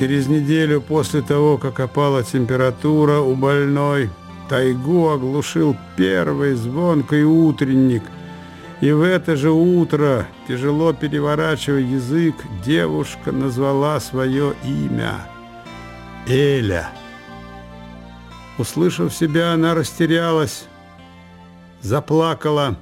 Через неделю после того, как опала температура у больной, тайгу оглушил первый звонкий утренник. И в это же утро, тяжело переворачивая язык, девушка назвала свое имя – Эля. Услышав себя, она растерялась, заплакала.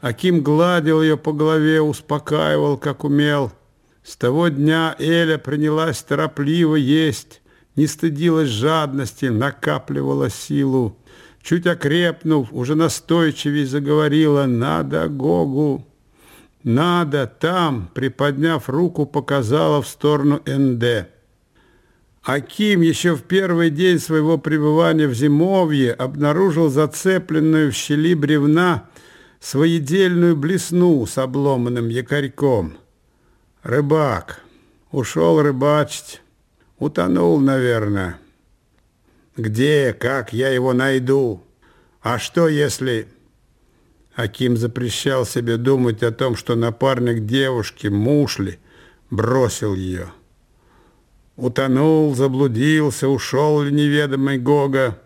Аким гладил ее по голове, успокаивал, как умел – с того дня Эля принялась торопливо есть, не стыдилась жадности, накапливала силу. Чуть окрепнув, уже настойчивее заговорила «Надо Гогу!» «Надо там!» Приподняв руку, показала в сторону НД. Аким еще в первый день своего пребывания в зимовье обнаружил зацепленную в щели бревна своедельную блесну с обломанным якорьком – Рыбак. Ушел рыбачить. Утонул, наверное. Где, как я его найду? А что, если... Аким запрещал себе думать о том, что напарник девушки, муж бросил ее. Утонул, заблудился, ушел ли неведомый Гога,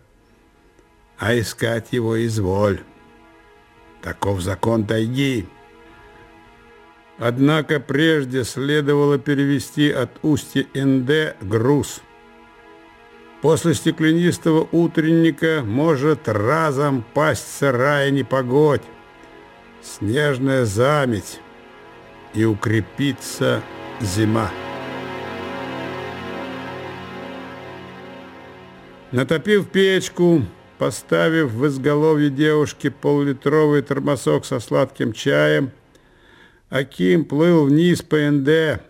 а искать его изволь. Таков закон тайги. Однако прежде следовало перевести от устья НД груз. После стеклянистого утренника может разом пасть сырая непогодь, снежная заметь и укрепиться зима. Натопив печку, поставив в изголовье девушки поллитровый термосок со сладким чаем – Аким плыл вниз по НД.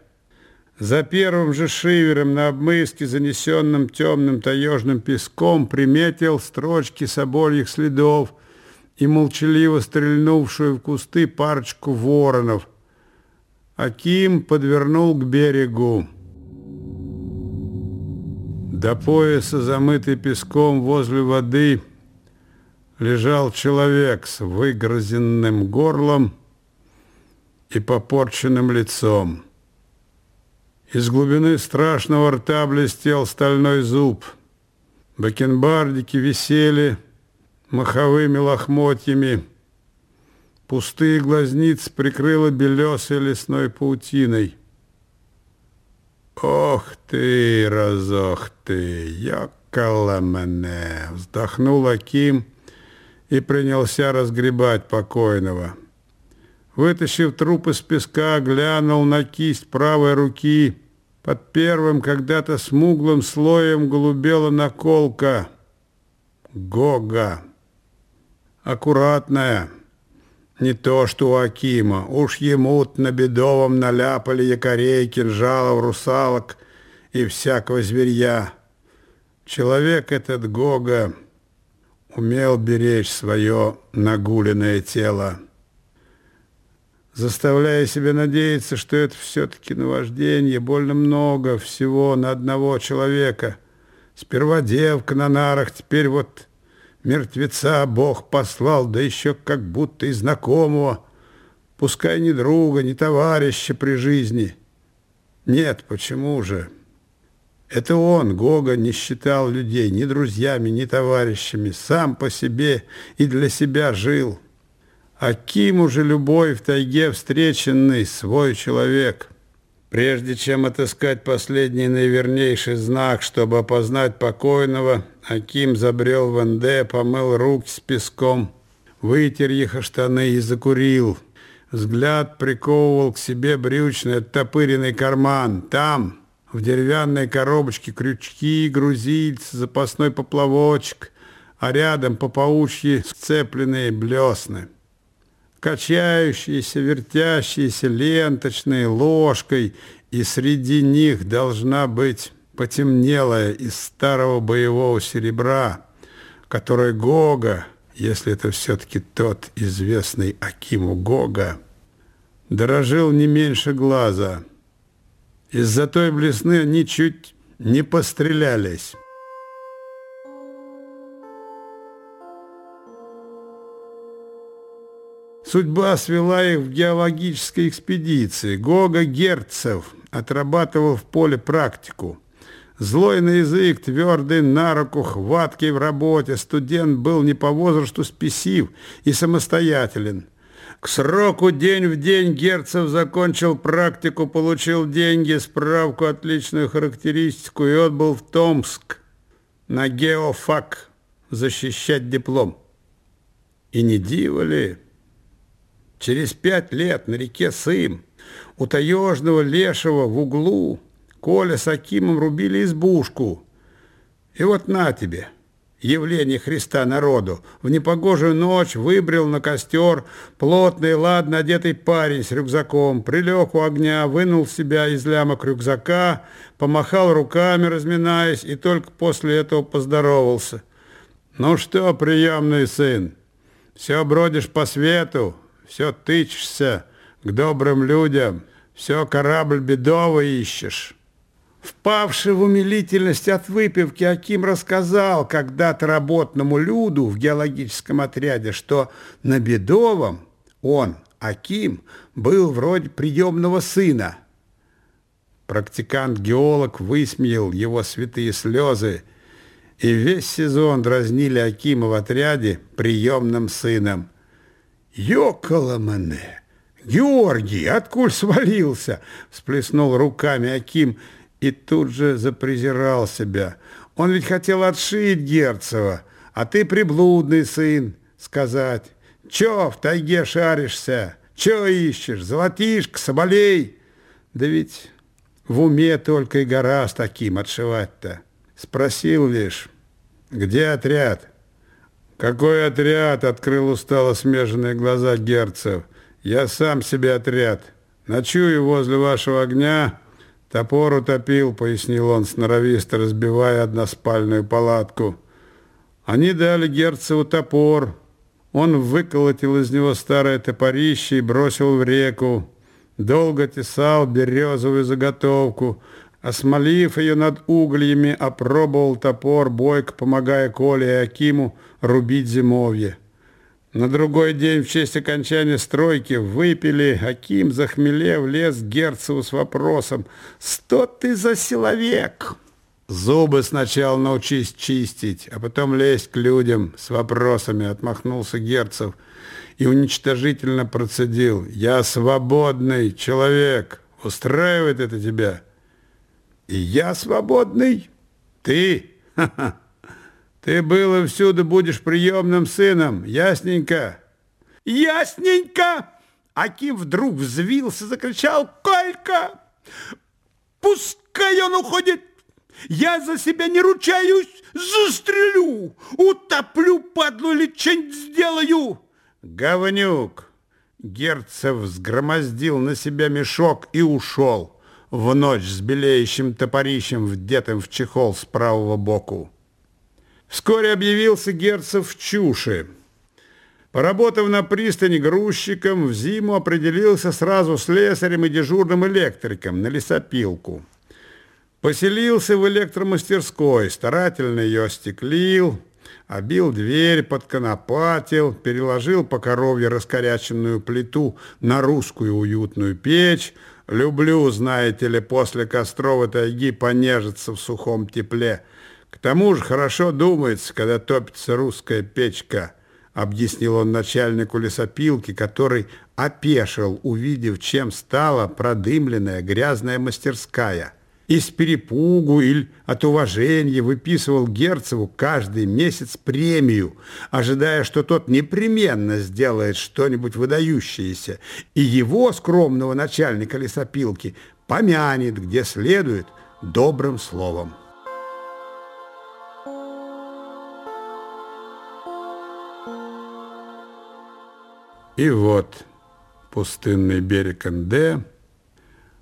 За первым же шивером на обмыске, занесенным темным таежным песком, приметил строчки собольих следов и молчаливо стрельнувшую в кусты парочку воронов. Аким подвернул к берегу. До пояса, замытый песком возле воды, лежал человек с выгрозенным горлом, и попорченным лицом. Из глубины страшного рта блестел стальной зуб. Бакенбардики висели маховыми лохмотьями. Пустые глазницы прикрыла белесой лесной паутиной. «Ох ты, разох ты, ёкала мене!» Вздохнул Аким и принялся разгребать покойного. Вытащив труп из песка, глянул на кисть правой руки. Под первым когда-то смуглым слоем голубела наколка. Гога. Аккуратная. Не то, что у Акима. Уж ему на бедовом наляпали якорей, кинжалов, русалок и всякого зверья. Человек этот Гога умел беречь свое нагуленное тело заставляя себя надеяться, что это все-таки наваждение, больно много всего на одного человека. Сперва девка на нарах, теперь вот мертвеца Бог послал, да еще как будто и знакомого, пускай ни друга, ни товарища при жизни. Нет, почему же? Это он, Гога, не считал людей ни друзьями, ни товарищами, сам по себе и для себя жил. Акиму же любой в тайге встреченный свой человек. Прежде чем отыскать последний наивернейший знак, чтобы опознать покойного, Аким забрел в НД, помыл руки с песком, вытер их о штаны и закурил. Взгляд приковывал к себе брючный оттопыренный карман. Там, в деревянной коробочке, крючки, грузильцы, запасной поплавочек, а рядом по паучьи сцепленные блесны качающиеся, вертящиеся ленточной ложкой, и среди них должна быть потемнелая из старого боевого серебра, которое Гога, если это все-таки тот известный Акиму Гога, дорожил не меньше глаза. Из-за той блесны они чуть не пострелялись. Судьба свела их в геологической экспедиции. Гога Герцев отрабатывал в поле практику. Злой на язык, твердый на руку, хваткий в работе, студент был не по возрасту спесив и самостоятелен. К сроку день в день Герцев закончил практику, получил деньги, справку, отличную характеристику и отбыл в Томск на геофак защищать диплом. И не диво ли? Через пять лет на реке Сым у таежного лешего в углу Коля с Акимом рубили избушку. И вот на тебе, явление Христа народу. В непогожую ночь выбрел на костер плотный, ладно одетый парень с рюкзаком, прилег у огня, вынул себя из лямок рюкзака, помахал руками, разминаясь, и только после этого поздоровался. «Ну что, приемный сын, все бродишь по свету, все тычешься к добрым людям, все корабль бедовый ищешь». Впавший в умилительность от выпивки, Аким рассказал когда-то работному люду в геологическом отряде, что на Бедовом он, Аким, был вроде приемного сына. Практикант-геолог высмеял его святые слезы, и весь сезон дразнили Акима в отряде приемным сыном. «Ёкало мене! Георгий, откуль свалился?» – всплеснул руками Аким – и тут же запрезирал себя. Он ведь хотел отшить Герцева, а ты приблудный сын, сказать. Чё в тайге шаришься? Чё ищешь? Золотишко, соболей? Да ведь в уме только и гора с таким отшивать-то. Спросил лишь, где отряд? Какой отряд? Открыл устало смеженные глаза Герцев. Я сам себе отряд. Ночую возле вашего огня, «Топор утопил», — пояснил он, сноровисто разбивая односпальную палатку. Они дали Герцеву топор. Он выколотил из него старое топорище и бросил в реку. Долго тесал березовую заготовку. Осмолив ее над угольями, опробовал топор, бойко помогая Коле и Акиму рубить зимовье. На другой день в честь окончания стройки выпили, Аким, захмелев, лез к Герцеву с вопросом «Что ты за человек?» «Зубы сначала научись чистить, а потом лезть к людям с вопросами», отмахнулся Герцев и уничтожительно процедил «Я свободный человек, устраивает это тебя?» «И я свободный? Ты? Ха-ха!» Ты был и всюду будешь приемным сыном, ясненько? Ясненько! Аким вдруг взвился, закричал «Колька! Пускай он уходит! Я за себя не ручаюсь, застрелю, утоплю, падлу или что-нибудь сделаю!» «Говнюк!» Герцев взгромоздил на себя мешок и ушел в ночь с белеющим топорищем, вдетым в чехол с правого боку. Вскоре объявился герцог в Чуше. Поработав на пристани грузчиком, в зиму определился сразу слесарем и дежурным электриком на лесопилку. Поселился в электромастерской, старательно ее остеклил, обил дверь, подконопатил, переложил по коровье раскоряченную плиту на русскую уютную печь. Люблю, знаете ли, после костровой тайги понежиться в сухом тепле – к тому же хорошо думается, когда топится русская печка, объяснил он начальнику лесопилки, который опешил, увидев, чем стала продымленная грязная мастерская. Из перепугу или от уважения выписывал Герцеву каждый месяц премию, ожидая, что тот непременно сделает что-нибудь выдающееся, и его, скромного начальника лесопилки, помянет, где следует, добрым словом. И вот пустынный берег Нде,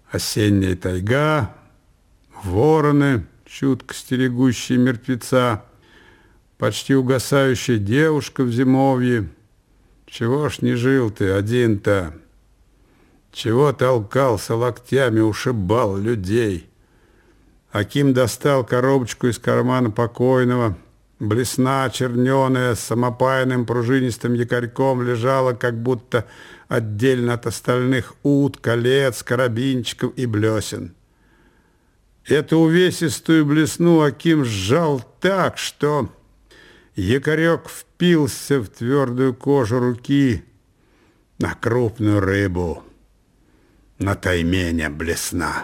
осенняя тайга, вороны, чутко стерегущие мертвеца, почти угасающая девушка в зимовье. Чего ж не жил ты один-то? Чего толкался локтями, ушибал людей? Аким достал коробочку из кармана покойного, Блесна, черненая, с самопаянным пружинистым якорьком лежала, как будто отдельно от остальных ут, колец, карабинчиков и блесен. Эту увесистую блесну Аким сжал так, что якорек впился в твердую кожу руки на крупную рыбу, на таймене блесна.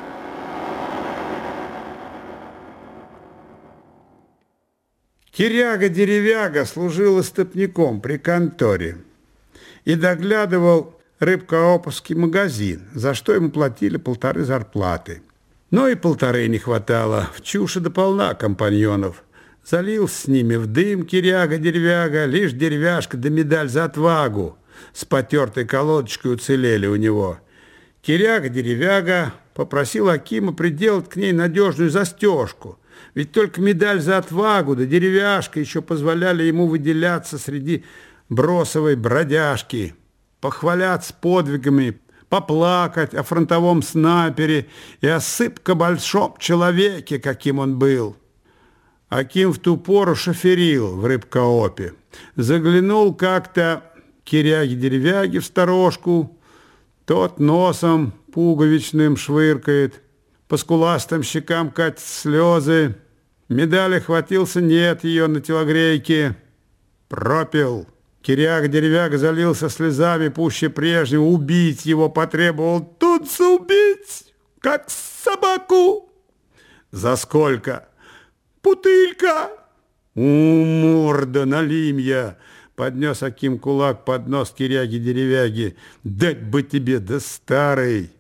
Киряга-деревяга служил истопником при конторе и доглядывал рыбкоопуский магазин, за что ему платили полторы зарплаты. Но и полторы не хватало, в чуши до полна компаньонов. Залил с ними в дым киряга-деревяга, лишь деревяшка да медаль за отвагу. С потертой колодочкой уцелели у него. Киряга-деревяга попросил Акима приделать к ней надежную застежку. Ведь только медаль за отвагу да деревяшка еще позволяли ему выделяться среди бросовой бродяжки, похваляться подвигами, поплакать о фронтовом снайпере и о сыпко большом человеке, каким он был. Аким в ту пору шоферил в рыбкоопе. Заглянул как-то киряги-деревяги в сторожку, тот носом пуговичным швыркает, по скуластым щекам катят слезы, медали хватился, нет ее на телогрейке, пропил. Киряк-деревяк залился слезами пуще прежнего. Убить его потребовал. Тут убить, как собаку. За сколько? Путылька. У, морда, налимья. Поднес Аким кулак под нос киряги-деревяги. Дать бы тебе, да старый.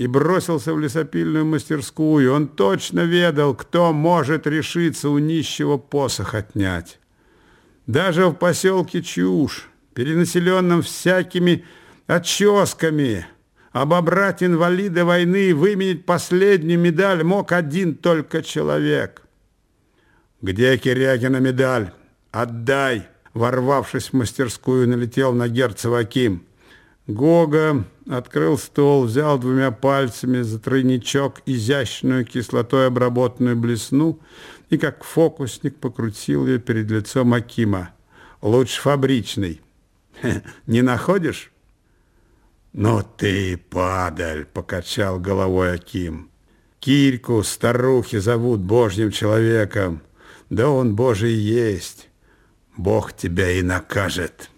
И бросился в лесопильную мастерскую. Он точно ведал, кто может решиться у нищего посох отнять. Даже в поселке Чушь, перенаселенном всякими отческами, обобрать инвалида войны и выменить последнюю медаль мог один только человек. «Где Кирягина медаль? Отдай!» Ворвавшись в мастерскую, налетел на Герцева Аким. Гога открыл стол, взял двумя пальцами за тройничок изящную кислотой обработанную блесну и как фокусник покрутил ее перед лицом Акима. Лучше фабричный. Не находишь? Ну ты, падаль, покачал головой Аким. Кирьку, старухи зовут божьим человеком. Да он божий есть. Бог тебя и накажет.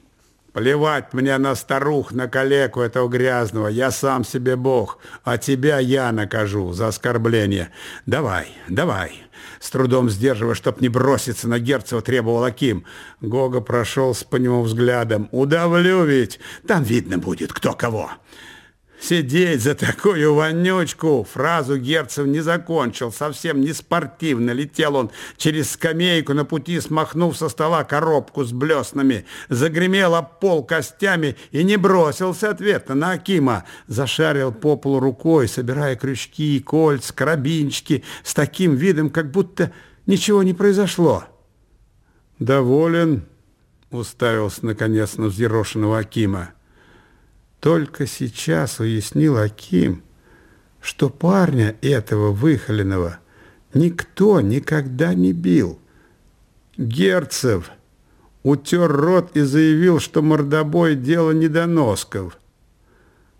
Плевать мне на старух, на калеку этого грязного. Я сам себе бог, а тебя я накажу за оскорбление. Давай, давай. С трудом сдерживая, чтоб не броситься на Герцева, требовал Аким. Гога прошелся по нему взглядом. Удавлю ведь. Там видно будет, кто кого. Сидеть за такую вонючку. Фразу Герцев не закончил, совсем не спортивно. Летел он через скамейку на пути, смахнув со стола коробку с блеснами. Загремел об пол костями и не бросился ответа на Акима. Зашарил по полу рукой, собирая крючки, кольца, карабинчики, с таким видом, как будто ничего не произошло. «Доволен?» — уставился, наконец, на взъерошенного Акима. Только сейчас уяснил Аким, что парня этого выхоленного никто никогда не бил. Герцев утер рот и заявил, что мордобой – дело недоносков.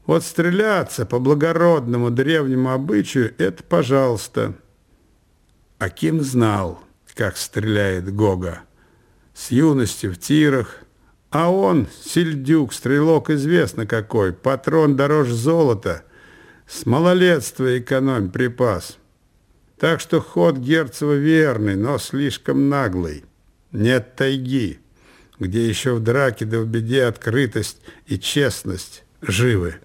Вот стреляться по благородному древнему обычаю – это пожалуйста. Аким знал, как стреляет Гога. С юности в тирах, а он, сельдюк, стрелок известно какой, патрон дороже золота, с малолетства экономь припас. Так что ход Герцева верный, но слишком наглый. Нет тайги, где еще в драке да в беде открытость и честность живы.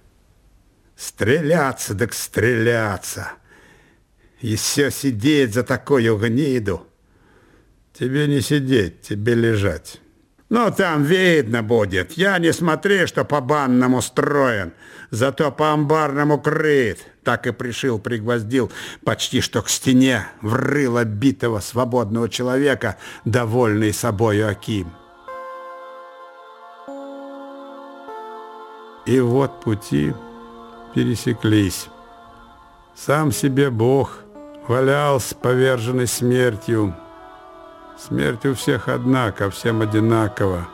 Стреляться так стреляться. И все сидеть за такую гниду. Тебе не сидеть, тебе лежать. Ну, там видно будет. Я не смотри, что по банному строен, зато по амбарному крыт. Так и пришил, пригвоздил почти что к стене, врыло битого свободного человека, довольный собою Аким. И вот пути пересеклись. Сам себе Бог валялся поверженный смертью, Смерть у всех одна, ко всем одинаково,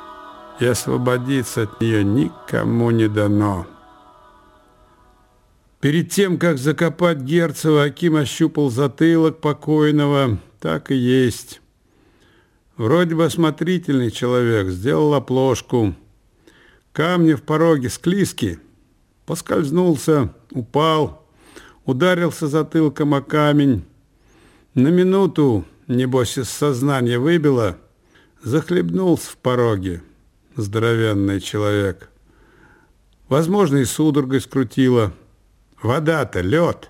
и освободиться от нее никому не дано. Перед тем, как закопать Герцева, Аким ощупал затылок покойного. Так и есть. Вроде бы осмотрительный человек, сделал оплошку. Камни в пороге склизки. Поскользнулся, упал, ударился затылком о камень. На минуту, небось, из сознания выбило, захлебнулся в пороге. Здоровенный человек. Возможно, и судорогой скрутило. Вода-то лед.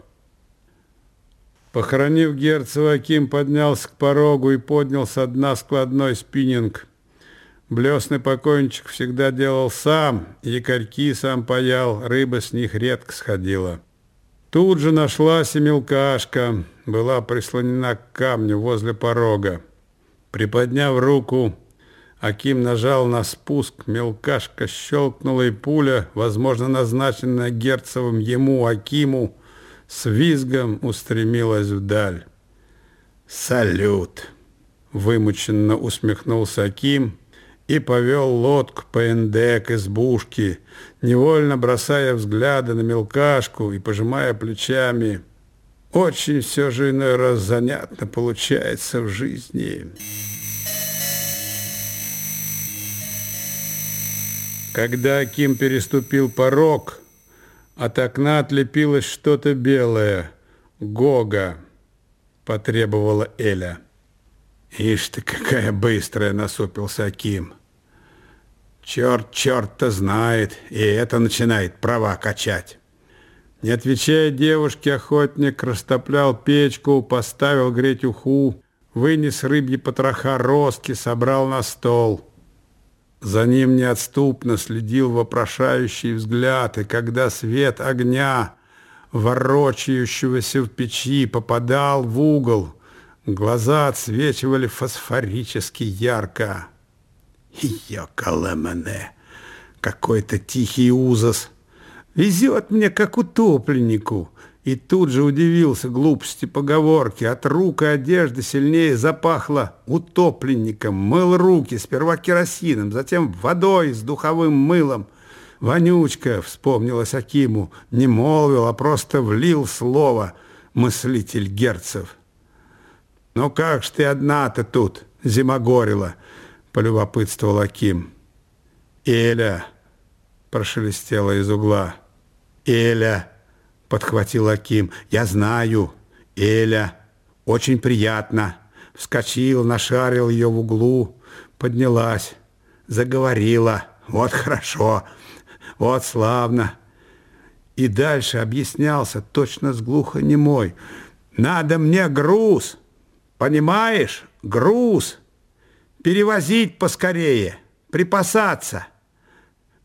Похоронив Герцева, Аким поднялся к порогу и поднял со дна складной спиннинг. Блесный покойничек всегда делал сам, якорьки сам паял, рыба с них редко сходила. Тут же нашлась и мелкашка, была прислонена к камню возле порога. Приподняв руку, Аким нажал на спуск, мелкашка щелкнула, и пуля, возможно, назначенная Герцевым ему, Акиму, с визгом устремилась вдаль. «Салют!» — вымученно усмехнулся Аким и повел лодку по НД к избушке, невольно бросая взгляды на мелкашку и пожимая плечами. Очень все же иной раз занятно получается в жизни». Когда Аким переступил порог, от окна отлепилось что-то белое. Гога, потребовала Эля. Ишь ты, какая быстрая, насупился Аким. Черт черт-то знает, и это начинает права качать. Не отвечая девушке, охотник растоплял печку, поставил греть уху, вынес рыбьи потроха роски, собрал на стол. За ним неотступно следил вопрошающий взгляд, и когда свет огня, ворочающегося в печи, попадал в угол, глаза отсвечивали фосфорически ярко. Ёкалэмэне, какой-то тихий узас. Везет мне, как утопленнику. И тут же удивился глупости поговорки. От рук и одежды сильнее запахло утопленником. Мыл руки сперва керосином, затем водой с духовым мылом. Вонючка, вспомнилась Акиму, не молвил, а просто влил слово мыслитель Герцев. «Ну как ж ты одна-то тут, зима горела?» — полюбопытствовал Аким. «Эля!» — прошелестела из угла. «Эля!» подхватил Аким. «Я знаю. Эля. Очень приятно». Вскочил, нашарил ее в углу, поднялась, заговорила. «Вот хорошо, вот славно». И дальше объяснялся, точно с глухонемой. «Надо мне груз, понимаешь? Груз. Перевозить поскорее, припасаться.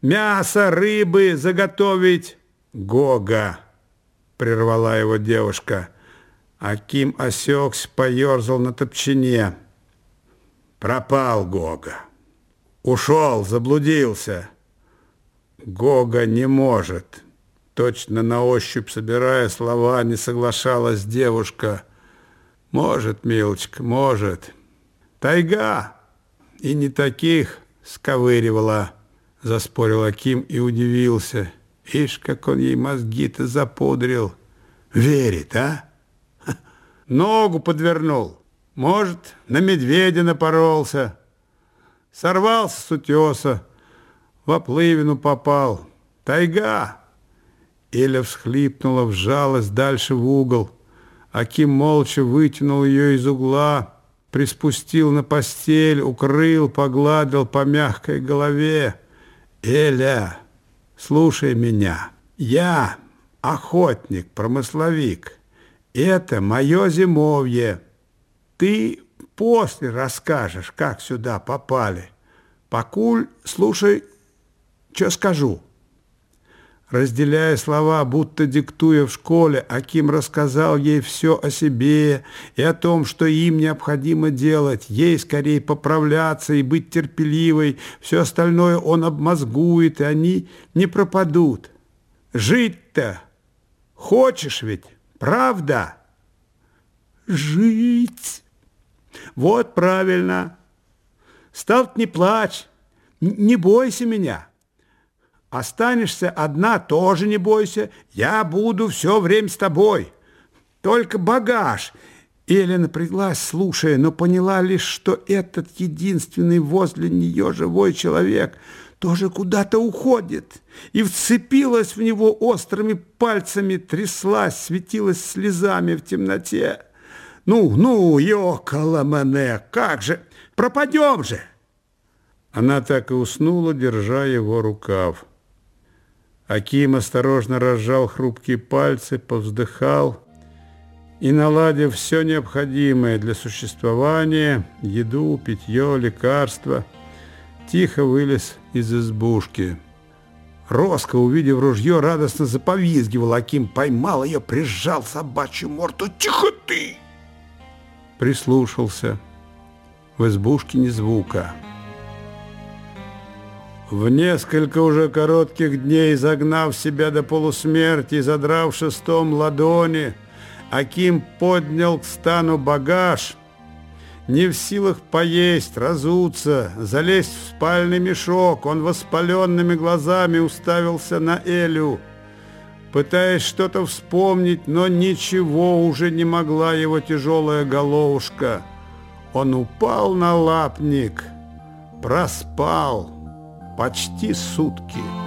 Мясо, рыбы заготовить. Гога!» прервала его девушка. Аким осекся, поерзал на топчине. Пропал Гога. Ушел, заблудился. Гога не может. Точно на ощупь, собирая слова, не соглашалась девушка. Может, милочка, может. Тайга. И не таких сковыривала, заспорил Аким и удивился. Ишь, как он ей мозги-то запудрил. Верит, а? Ногу подвернул. Может, на медведя напоролся. Сорвался с утеса. В оплывину попал. Тайга. Эля всхлипнула, вжалась дальше в угол. Аким молча вытянул ее из угла, приспустил на постель, укрыл, погладил по мягкой голове. «Эля!» Слушай меня. Я охотник, промысловик. Это мое зимовье. Ты после расскажешь, как сюда попали. Покуль слушай, что скажу. Разделяя слова, будто диктуя в школе, Аким рассказал ей все о себе и о том, что им необходимо делать, ей скорее поправляться и быть терпеливой, все остальное он обмозгует, и они не пропадут. Жить-то хочешь ведь, правда? Жить, Вот правильно. Стал не плачь, не бойся меня. Останешься одна, тоже не бойся. Я буду все время с тобой. Только багаж. Эля напряглась, слушая, но поняла лишь, что этот единственный возле нее живой человек тоже куда-то уходит. И вцепилась в него острыми пальцами, тряслась, светилась слезами в темноте. «Ну, ну, ёкала мене, как же, пропадем же!» Она так и уснула, держа его рукав. Аким осторожно разжал хрупкие пальцы, повздыхал и, наладив все необходимое для существования, еду, питье, лекарства, тихо вылез из избушки. Роско, увидев ружье, радостно заповизгивал. Аким поймал ее, прижал собачью морду. «Тихо ты!» Прислушался. В избушке ни звука. В несколько уже коротких дней, загнав себя до полусмерти задрав шестом ладони, Аким поднял к стану багаж, не в силах поесть, разуться, залезть в спальный мешок. Он воспаленными глазами уставился на Элю, пытаясь что-то вспомнить, но ничего уже не могла его тяжелая головушка. Он упал на лапник, проспал почти сутки.